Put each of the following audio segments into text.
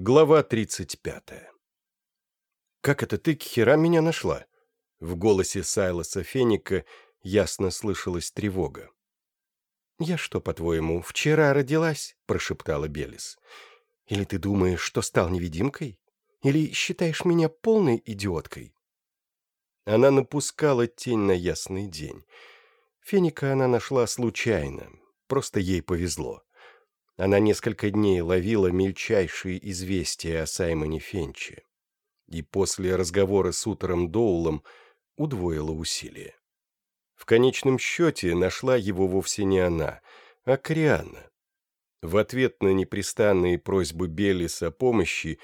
Глава 35. «Как это ты, Кхера, меня нашла?» В голосе Сайлоса Феника ясно слышалась тревога. «Я что, по-твоему, вчера родилась?» — прошептала Белис. «Или ты думаешь, что стал невидимкой? Или считаешь меня полной идиоткой?» Она напускала тень на ясный день. Феника она нашла случайно, просто ей повезло. Она несколько дней ловила мельчайшие известия о Саймоне Фенче. И после разговора с утром Доулом удвоила усилия. В конечном счете нашла его вовсе не она, а Крианна. В ответ на непрестанные просьбы Беллис о помощи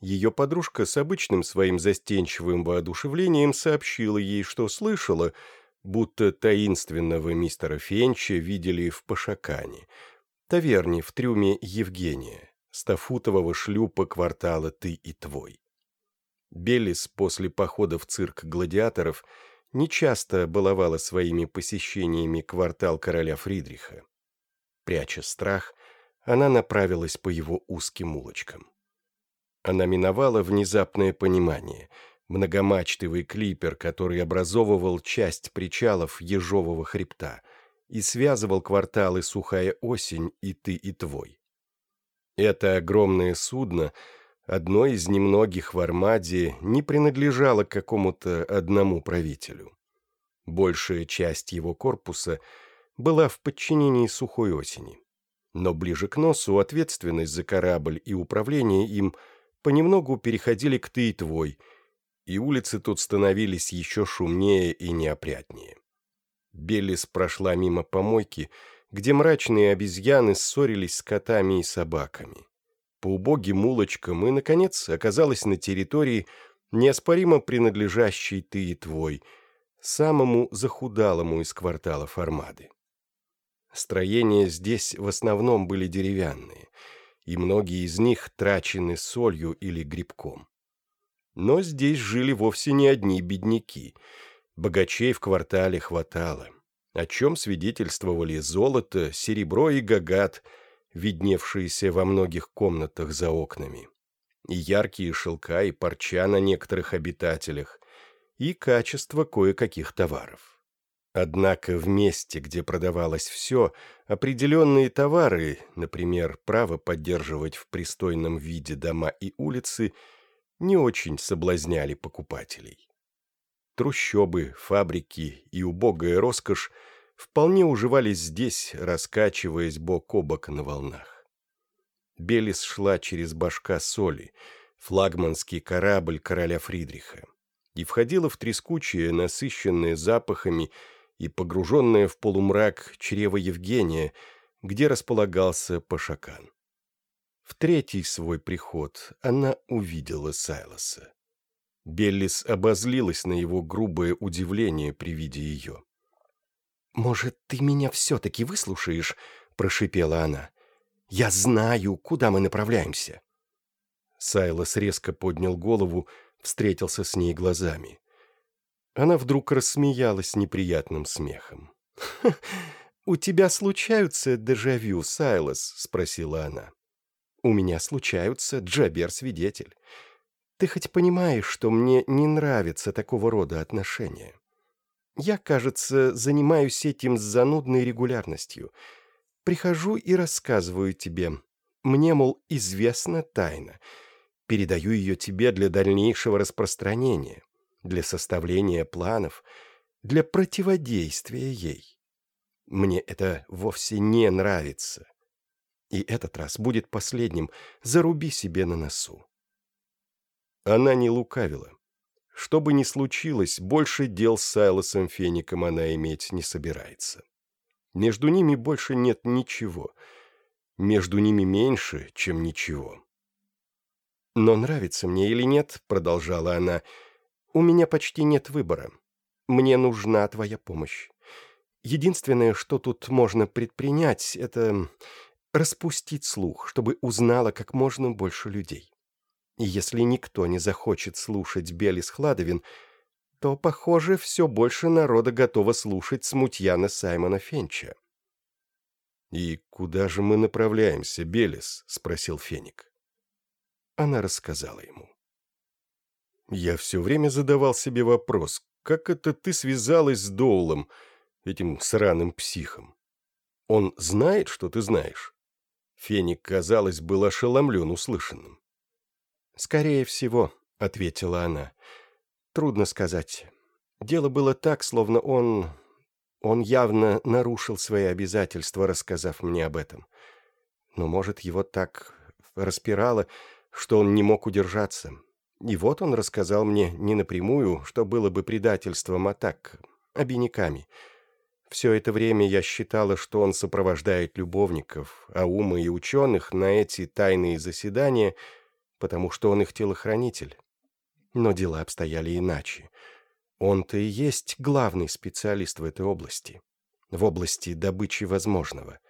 ее подружка с обычным своим застенчивым воодушевлением сообщила ей, что слышала, будто таинственного мистера Фенча видели в Пашакане — таверне в трюме Евгения, стафутового шлюпа квартала «Ты и твой». Беллис после похода в цирк гладиаторов нечасто баловала своими посещениями квартал короля Фридриха. Пряча страх, она направилась по его узким улочкам. Она миновала внезапное понимание — многомачтовый клипер, который образовывал часть причалов Ежового хребта, и связывал кварталы «Сухая осень» и «Ты и твой». Это огромное судно, одно из немногих в Армаде, не принадлежало какому-то одному правителю. Большая часть его корпуса была в подчинении «Сухой осени». Но ближе к носу ответственность за корабль и управление им понемногу переходили к «Ты и твой», и улицы тут становились еще шумнее и неопрятнее. Беллис прошла мимо помойки, где мрачные обезьяны ссорились с котами и собаками. По убогим улочкам и, наконец, оказалась на территории, неоспоримо принадлежащей ты и твой, самому захудалому из кварталов Армады. Строения здесь в основном были деревянные, и многие из них трачены солью или грибком. Но здесь жили вовсе не одни бедняки — Богачей в квартале хватало, о чем свидетельствовали золото, серебро и гагат, видневшиеся во многих комнатах за окнами, и яркие шелка и парча на некоторых обитателях, и качество кое-каких товаров. Однако в месте, где продавалось все, определенные товары, например, право поддерживать в пристойном виде дома и улицы, не очень соблазняли покупателей. Трущобы, фабрики и убогая роскошь вполне уживались здесь, раскачиваясь бок о бок на волнах. Белис шла через башка соли, флагманский корабль короля Фридриха, и входила в трескучее, насыщенное запахами и погруженное в полумрак чрево Евгения, где располагался Пашакан. В третий свой приход она увидела Сайлоса. Беллис обозлилась на его грубое удивление при виде ее. «Может, ты меня все-таки выслушаешь?» — прошипела она. «Я знаю, куда мы направляемся». Сайлос резко поднял голову, встретился с ней глазами. Она вдруг рассмеялась неприятным смехом. «У тебя случаются дежавю, Сайлос?» — спросила она. «У меня случаются, Джабер-свидетель. Ты хоть понимаешь, что мне не нравится такого рода отношения? Я, кажется, занимаюсь этим с занудной регулярностью. Прихожу и рассказываю тебе. Мне, мол, известна тайна. Передаю ее тебе для дальнейшего распространения, для составления планов, для противодействия ей. Мне это вовсе не нравится. И этот раз будет последним. Заруби себе на носу. Она не лукавила. Что бы ни случилось, больше дел с Сайлосом Феником она иметь не собирается. Между ними больше нет ничего. Между ними меньше, чем ничего. «Но нравится мне или нет», — продолжала она, — «у меня почти нет выбора. Мне нужна твоя помощь. Единственное, что тут можно предпринять, это распустить слух, чтобы узнало как можно больше людей. Если никто не захочет слушать Белис Хладовин, то, похоже, все больше народа готово слушать смутьяна Саймона Фенча. «И куда же мы направляемся, Белис?» — спросил Феник. она рассказала ему. Я все время задавал себе вопрос, как это ты связалась с Доулом, этим сраным психом? Он знает, что ты знаешь?» Феник, казалось, был ошеломлен услышанным. «Скорее всего», — ответила она. «Трудно сказать. Дело было так, словно он... Он явно нарушил свои обязательства, рассказав мне об этом. Но, может, его так распирало, что он не мог удержаться. И вот он рассказал мне не напрямую, что было бы предательством, а так, обиняками. Все это время я считала, что он сопровождает любовников, а умы и ученых на эти тайные заседания, потому что он их телохранитель. Но дела обстояли иначе. Он-то и есть главный специалист в этой области, в области добычи возможного.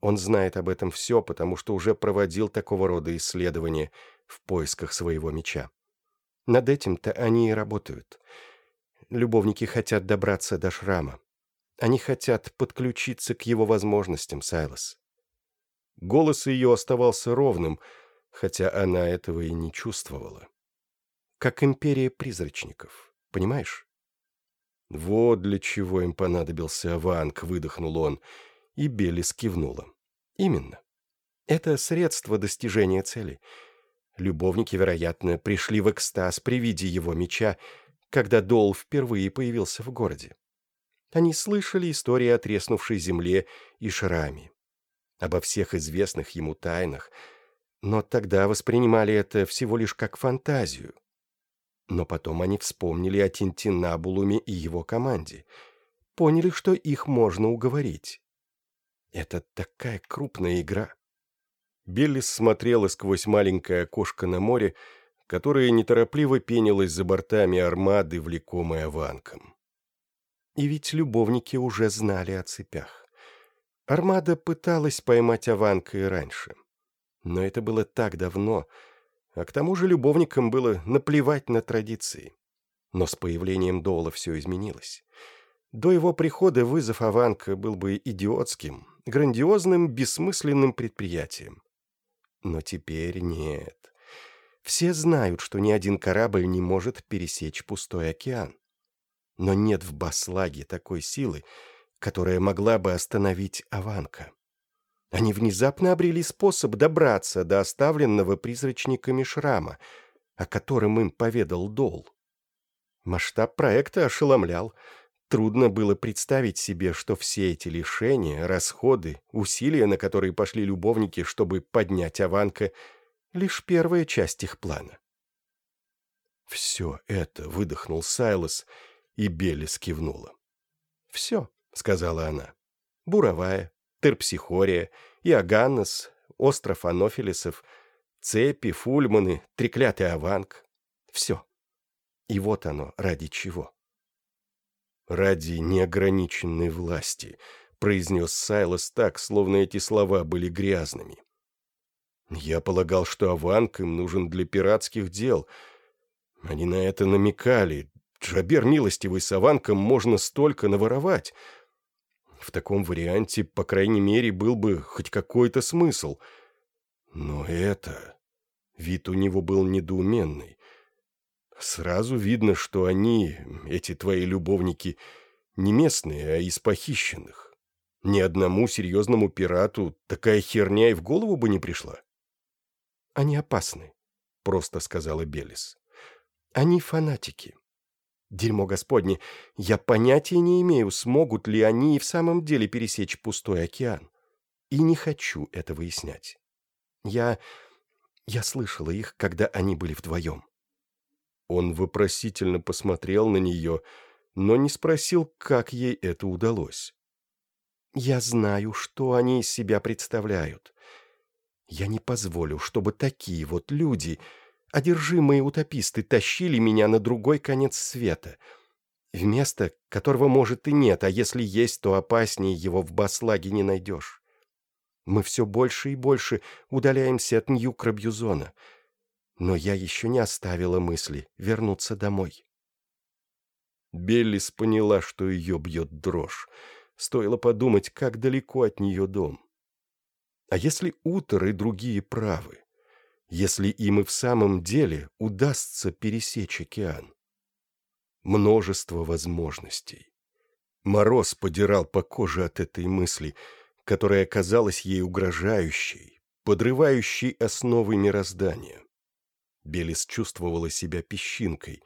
Он знает об этом все, потому что уже проводил такого рода исследования в поисках своего меча. Над этим-то они и работают. Любовники хотят добраться до шрама. Они хотят подключиться к его возможностям, Сайлос. Голос ее оставался ровным, хотя она этого и не чувствовала. Как империя призрачников, понимаешь? Вот для чего им понадобился Аванг, выдохнул он, и Белис кивнула. Именно. Это средство достижения цели. Любовники, вероятно, пришли в экстаз при виде его меча, когда Дол впервые появился в городе. Они слышали истории о треснувшей земле и шраме, обо всех известных ему тайнах, но тогда воспринимали это всего лишь как фантазию. Но потом они вспомнили о Тинтинабулуме и его команде, поняли, что их можно уговорить. Это такая крупная игра. Беллис смотрела сквозь маленькое окошко на море, которое неторопливо пенилось за бортами армады, влекомой аванком. И ведь любовники уже знали о цепях. Армада пыталась поймать Аванка и раньше. Но это было так давно, а к тому же любовникам было наплевать на традиции. Но с появлением Дола все изменилось. До его прихода вызов Аванка был бы идиотским, грандиозным, бессмысленным предприятием. Но теперь нет. Все знают, что ни один корабль не может пересечь пустой океан. Но нет в Баслаге такой силы, которая могла бы остановить Аванка. Они внезапно обрели способ добраться до оставленного призрачниками шрама, о котором им поведал Дол. Масштаб проекта ошеломлял. Трудно было представить себе, что все эти лишения, расходы, усилия, на которые пошли любовники, чтобы поднять Аванка, лишь первая часть их плана. «Все это», — выдохнул Сайлос, — и Белис кивнула. «Все», — сказала она. «Буровая, Терпсихория, Иоганнес, остров Анофилисов, цепи, фульманы, треклятый аванг. Все. И вот оно, ради чего». «Ради неограниченной власти», — произнес Сайлос так, словно эти слова были грязными. «Я полагал, что аванг им нужен для пиратских дел. Они на это намекали, Джабер милостивый с Аванком можно столько наворовать. В таком варианте, по крайней мере, был бы хоть какой-то смысл. Но это... Вид у него был недоуменный. Сразу видно, что они, эти твои любовники, не местные, а из похищенных. Ни одному серьезному пирату такая херня и в голову бы не пришла. «Они опасны», — просто сказала Белис. «Они фанатики. Дерьмо Господне, я понятия не имею, смогут ли они и в самом деле пересечь пустой океан. И не хочу это выяснять. Я... я слышала их, когда они были вдвоем. Он вопросительно посмотрел на нее, но не спросил, как ей это удалось. «Я знаю, что они из себя представляют. Я не позволю, чтобы такие вот люди одержимые утописты тащили меня на другой конец света, в место, которого, может, и нет, а если есть, то опаснее его в Баслаге не найдешь. Мы все больше и больше удаляемся от Нью-Крабьюзона, но я еще не оставила мысли вернуться домой. Беллис поняла, что ее бьет дрожь. Стоило подумать, как далеко от нее дом. А если Утор и другие правы? Если им и в самом деле удастся пересечь океан? Множество возможностей. Мороз подирал по коже от этой мысли, которая казалась ей угрожающей, подрывающей основы мироздания. Белис чувствовала себя песчинкой,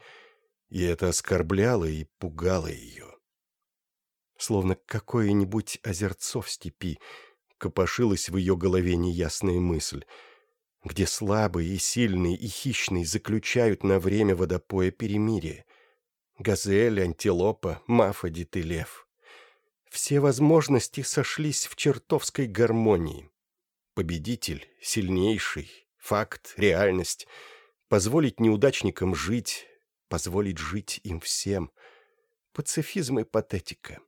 и это оскорбляло и пугало ее. Словно какое-нибудь озерцо в степи копошилась в ее голове неясная мысль, где слабый и сильный и хищный заключают на время водопоя перемирие. Газель, антилопа, мафодит и лев. Все возможности сошлись в чертовской гармонии. Победитель, сильнейший, факт, реальность — позволить неудачникам жить, позволить жить им всем. Пацифизм и патетика.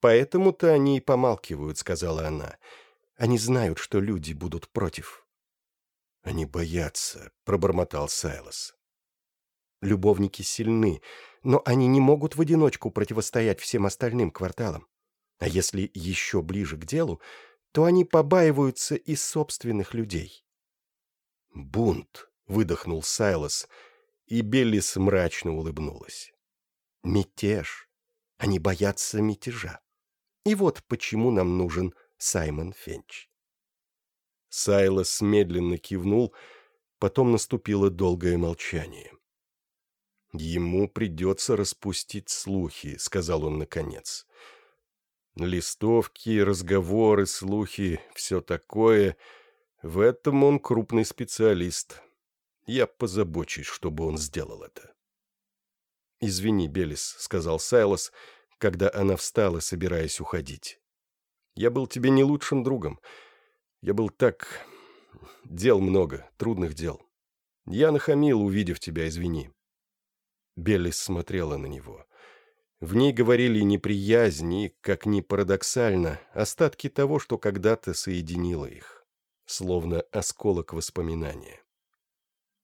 «Поэтому-то они и помалкивают», — сказала она. «Они знают, что люди будут против». «Они боятся», — пробормотал Сайлос. «Любовники сильны, но они не могут в одиночку противостоять всем остальным кварталам. А если еще ближе к делу, то они побаиваются и собственных людей». «Бунт», — выдохнул Сайлос, и Беллис мрачно улыбнулась. «Мятеж. Они боятся мятежа. И вот почему нам нужен Саймон Фенч». Сайлос медленно кивнул, потом наступило долгое молчание. «Ему придется распустить слухи», — сказал он наконец. «Листовки, разговоры, слухи, все такое. В этом он крупный специалист. Я позабочусь, чтобы он сделал это. «Извини, Белис», — сказал Сайлос, когда она встала, собираясь уходить. «Я был тебе не лучшим другом. Я был так... Дел много, трудных дел. Я нахамил, увидев тебя, извини». Белис смотрела на него. В ней говорили неприязнь и, как ни парадоксально, остатки того, что когда-то соединило их, словно осколок воспоминания.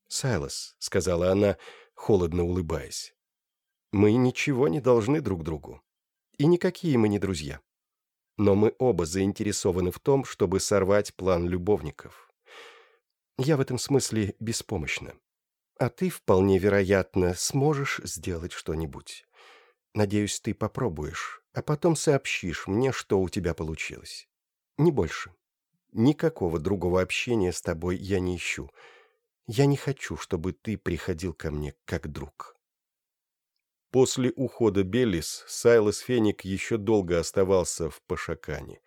«Сайлос», — сказала она, холодно улыбаясь, — «мы ничего не должны друг другу. И никакие мы не друзья. Но мы оба заинтересованы в том, чтобы сорвать план любовников. Я в этом смысле беспомощна. А ты, вполне вероятно, сможешь сделать что-нибудь. Надеюсь, ты попробуешь, а потом сообщишь мне, что у тебя получилось. Не больше. Никакого другого общения с тобой я не ищу». Я не хочу, чтобы ты приходил ко мне как друг». После ухода Беллис Сайлос Феник еще долго оставался в Пашакане.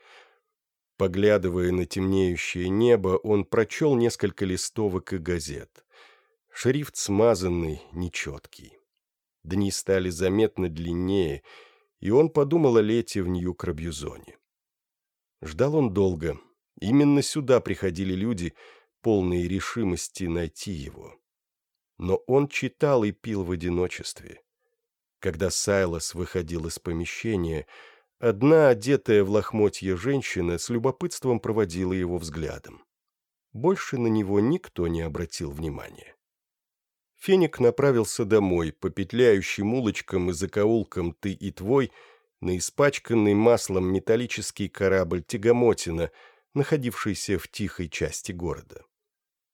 Поглядывая на темнеющее небо, он прочел несколько листовок и газет. Шрифт смазанный, нечеткий. Дни стали заметно длиннее, и он подумал о лете в Нью-Крабьюзоне. Ждал он долго. Именно сюда приходили люди, полной решимости найти его. Но он читал и пил в одиночестве. Когда Сайлос выходил из помещения, одна одетая в лохмотье женщина с любопытством проводила его взглядом. Больше на него никто не обратил внимания. Феник направился домой по петляющим улочкам и закоулкам «Ты и твой» на испачканный маслом металлический корабль «Тягомотина», находившийся в тихой части города.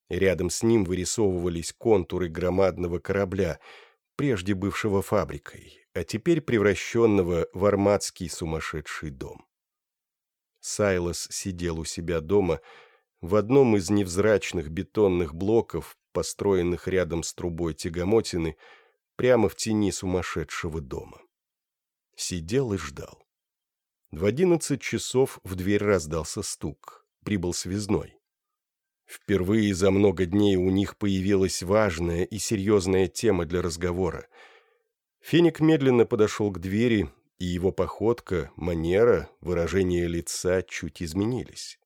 Рядом с ним вырисовывались контуры громадного корабля, прежде бывшего фабрикой, а теперь превращенного в армадский сумасшедший дом. Сайлос сидел у себя дома в одном из невзрачных бетонных блоков, построенных рядом с трубой тягомотины, прямо в тени сумасшедшего дома. Сидел и ждал. В одиннадцать часов в дверь раздался стук. Прибыл связной. Впервые за много дней у них появилась важная и серьезная тема для разговора. Феник медленно подошел к двери, и его походка, манера, выражение лица чуть изменились.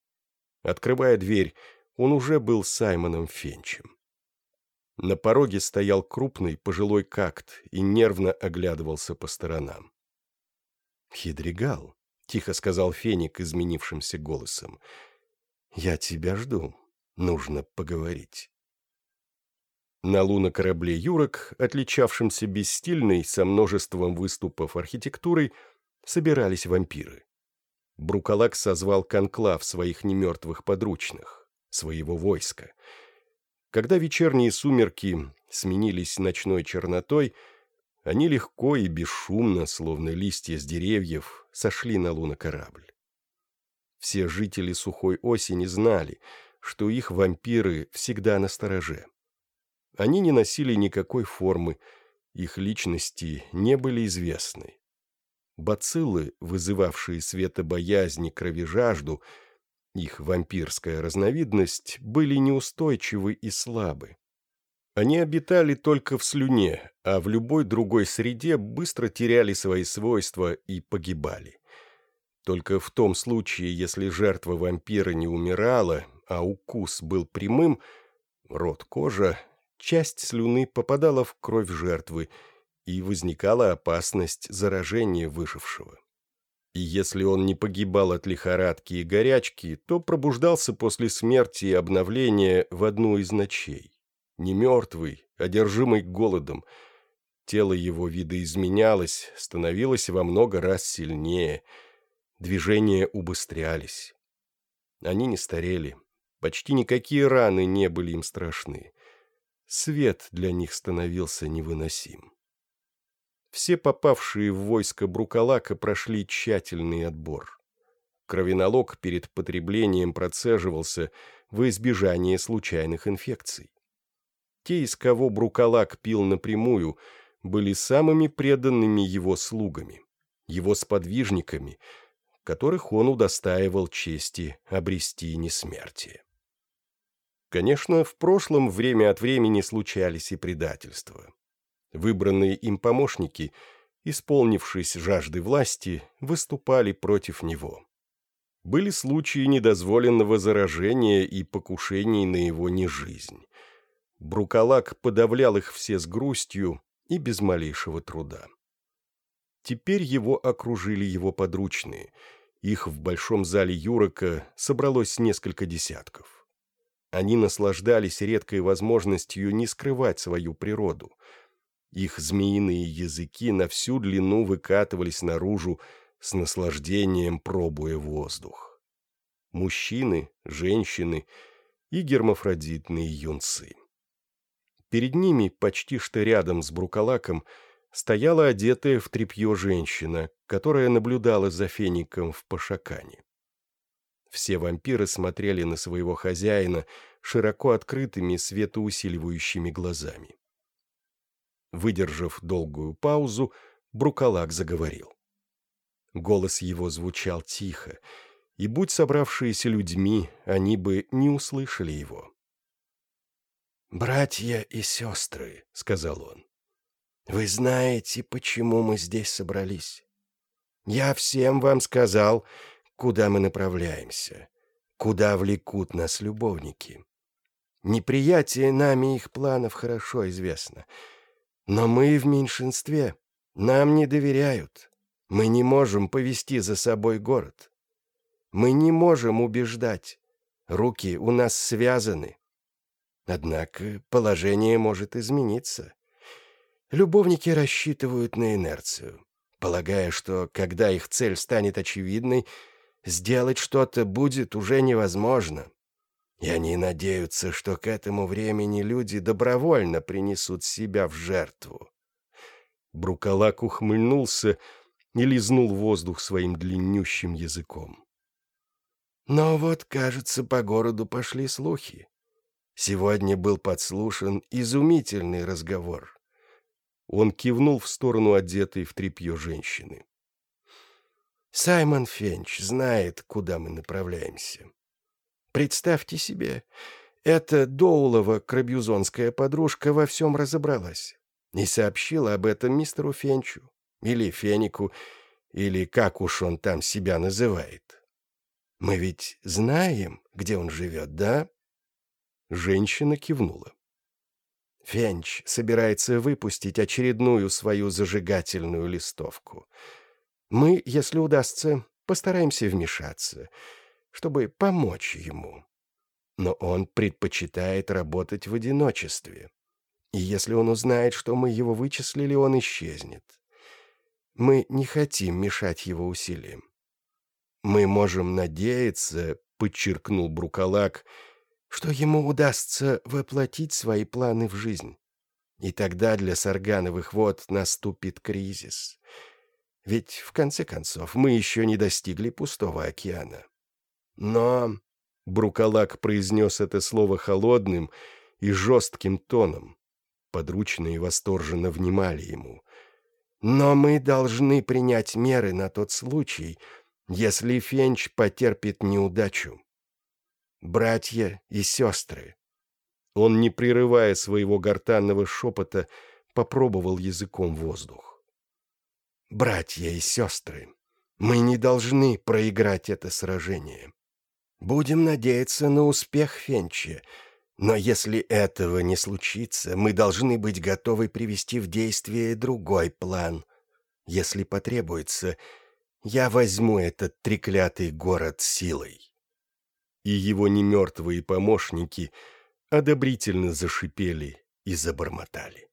Открывая дверь, он уже был Саймоном Фенчем. На пороге стоял крупный пожилой какт и нервно оглядывался по сторонам. «Хидригал», — тихо сказал Феник изменившимся голосом, — «я тебя жду». Нужно поговорить. На лунокорабле «Юрок», отличавшемся бесстильной, со множеством выступов архитектурой, собирались вампиры. Брукалак созвал конклав своих немертвых подручных, своего войска. Когда вечерние сумерки сменились ночной чернотой, они легко и бесшумно, словно листья с деревьев, сошли на лунокорабль. Все жители сухой осени знали, что их вампиры всегда на стороже. Они не носили никакой формы, их личности не были известны. Бациллы, вызывавшие светобоязнь и кровежажду, их вампирская разновидность, были неустойчивы и слабы. Они обитали только в слюне, а в любой другой среде быстро теряли свои свойства и погибали. Только в том случае, если жертва вампира не умирала, а укус был прямым, рот кожа, часть слюны попадала в кровь жертвы, и возникала опасность заражения выжившего. И если он не погибал от лихорадки и горячки, то пробуждался после смерти и обновления в одну из ночей. Не мертвый, одержимый голодом. Тело его видоизменялось, становилось во много раз сильнее — Движения убыстрялись. Они не старели. Почти никакие раны не были им страшны. Свет для них становился невыносим. Все попавшие в войско Брукалака прошли тщательный отбор. Кровяналог перед потреблением процеживался во избежание случайных инфекций. Те, из кого Брукалак пил напрямую, были самыми преданными его слугами, его сподвижниками — которых он удостаивал чести обрести несмертие. Конечно, в прошлом время от времени случались и предательства. Выбранные им помощники, исполнившись жажды власти, выступали против него. Были случаи недозволенного заражения и покушений на его нежизнь. Брукалак подавлял их все с грустью и без малейшего труда. Теперь его окружили его подручные. Их в большом зале Юрока собралось несколько десятков. Они наслаждались редкой возможностью не скрывать свою природу. Их змеиные языки на всю длину выкатывались наружу с наслаждением пробуя воздух. Мужчины, женщины и гермафродитные юнцы. Перед ними, почти что рядом с Брукалаком, стояла одетая в тряпье женщина, которая наблюдала за феником в Пашакане. Все вампиры смотрели на своего хозяина широко открытыми светоусиливающими глазами. Выдержав долгую паузу, Брукалак заговорил. Голос его звучал тихо, и, будь собравшиеся людьми, они бы не услышали его. «Братья и сестры», — сказал он, вы знаете, почему мы здесь собрались? Я всем вам сказал, куда мы направляемся, куда влекут нас любовники. Неприятие нами их планов хорошо известно. Но мы в меньшинстве, нам не доверяют. Мы не можем повести за собой город. Мы не можем убеждать. Руки у нас связаны. Однако положение может измениться. Любовники рассчитывают на инерцию, полагая, что, когда их цель станет очевидной, сделать что-то будет уже невозможно. И они надеются, что к этому времени люди добровольно принесут себя в жертву. Брукалак ухмыльнулся и лизнул воздух своим длиннющим языком. Но вот, кажется, по городу пошли слухи. Сегодня был подслушан изумительный разговор. Он кивнул в сторону одетой в тряпье женщины. «Саймон Фенч знает, куда мы направляемся. Представьте себе, эта Доулова крабюзонская подружка во всем разобралась и сообщила об этом мистеру Фенчу, или Фенику, или как уж он там себя называет. Мы ведь знаем, где он живет, да?» Женщина кивнула. Фенч собирается выпустить очередную свою зажигательную листовку. Мы, если удастся, постараемся вмешаться, чтобы помочь ему. Но он предпочитает работать в одиночестве. И если он узнает, что мы его вычислили, он исчезнет. Мы не хотим мешать его усилиям. Мы можем надеяться, — подчеркнул Брукалак, что ему удастся воплотить свои планы в жизнь. И тогда для Саргановых вод наступит кризис. Ведь, в конце концов, мы еще не достигли пустого океана. Но Брукалак произнес это слово холодным и жестким тоном. Подручные восторженно внимали ему. «Но мы должны принять меры на тот случай, если Фенч потерпит неудачу. Братья и сестры». Он, не прерывая своего гортанного шепота, попробовал языком воздух. «Братья и сестры, мы не должны проиграть это сражение. Будем надеяться на успех Фенча, но если этого не случится, мы должны быть готовы привести в действие другой план. Если потребуется, я возьму этот треклятый город силой». И его немертвые помощники одобрительно зашипели и забормотали.